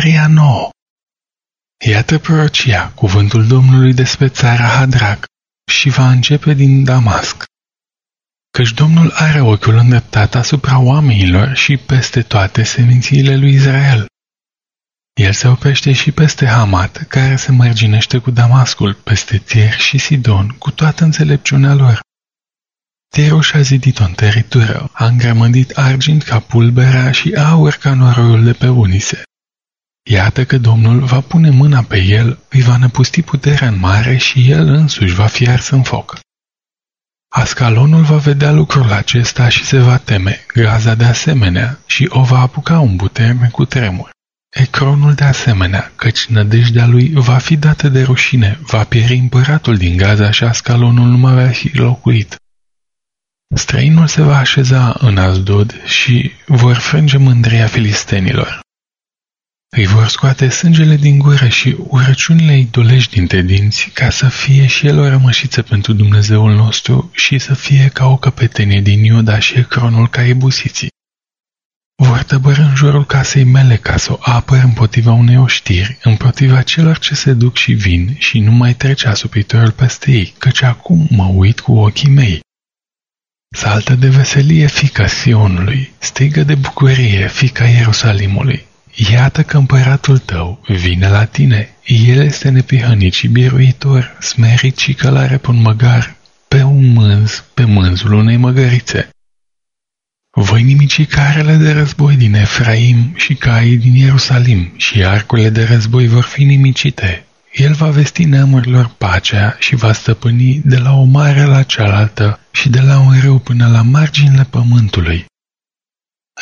Zaharia 9 Iată prorocia, cuvântul Domnului despre țara Hadrac și va începe din Damasc. Căci Domnul are ochiul îndreptat asupra oamenilor și peste toate semințiile lui Israel. El se oprește și peste Hamat, care se mărginește cu Damascul, peste Tier și Sidon, cu toată înțelepciunea lor. Tierul și-a zidit o întăritură, a îngrămădit argint ca pulberea și aur ca noroiul de pe unise. Iată că Domnul va pune mâna pe el, îi va năpusti puterea în mare și el însuși va fi ars în foc. Ascalonul va vedea lucrul acesta și se va teme, Gaza de asemenea, și o va apuca un buterme cu tremur. Ecronul de asemenea, căci nădejdea lui va fi dată de rușine, va pieri împăratul din Gaza și Ascalonul nu mai va fi locuit. Străinul se va așeza în Azdod și vor frânge mândria filistenilor. Îi vor scoate sângele din gură și urăciunile idolești dintre dinți, ca să fie și el o rămășiță pentru Dumnezeul nostru și să fie ca o căpetenie din Iuda și Ecronul ca ebusiții. Vor tăbără în jurul casei mele ca să o apăr împotriva unei oștiri, împotriva celor ce se duc și vin și nu mai trece asupritorul peste ei, căci acum mă uit cu ochii mei. Saltă de veselie fica Sionului, strigă de bucurie fica Ierusalimului. Iată că împăratul tău vine la tine, el este nepihănit și biruitor, smerit și călare pe un măgar, pe un mânz, pe mânzul unei măgărițe. Voi nimici carele de război din Efraim și caii din Ierusalim și arcurile de război vor fi nimicite. El va vesti neamurilor pacea și va stăpâni de la o mare la cealaltă și de la un râu până la marginile pământului.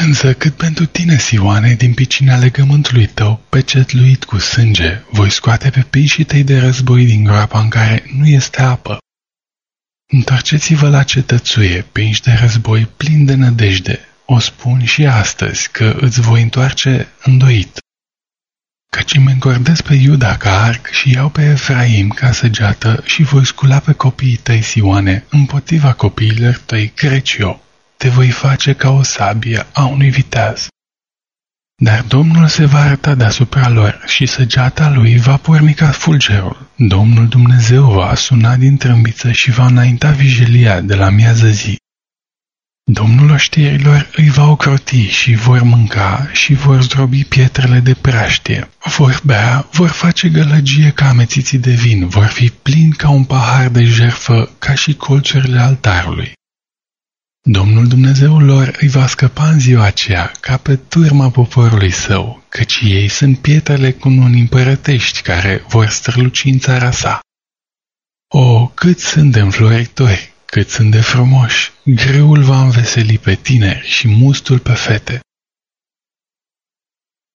Însă cât pentru tine, Sioane, din picina legământului tău, pecetluit cu sânge, voi scoate pe pișii tăi de război din groapa în care nu este apă. Întorceți-vă la cetățuie, pinși de război plin de nădejde. O spun și astăzi că îți voi întoarce îndoit. Căci îmi încordez pe Iuda ca arc și iau pe Efraim ca săgeată și voi scula pe copiii tăi, Sioane, împotriva copiilor tăi, Crecio. Te voi face ca o sabie a unui viteaz. Dar Domnul se va arăta deasupra lor și săgeata lui va porni ca fulgerul. Domnul Dumnezeu va suna din trâmbiță și va înainta vigilia de la miază zi. Domnul oștirilor îi va ocroti și vor mânca și vor zdrobi pietrele de praștie. Vor bea, vor face gălăgie ca amețiții de vin, vor fi plini ca un pahar de jerfă, ca și colțurile altarului. Domnul Dumnezeul lor îi va scăpa în ziua aceea ca pe turma poporului său, căci ei sunt pietrele cu nuni împărătești care vor străluci în țara sa. O, cât sunt de înfloritori, cât sunt de frumoși, greul va înveseli pe tineri și mustul pe fete.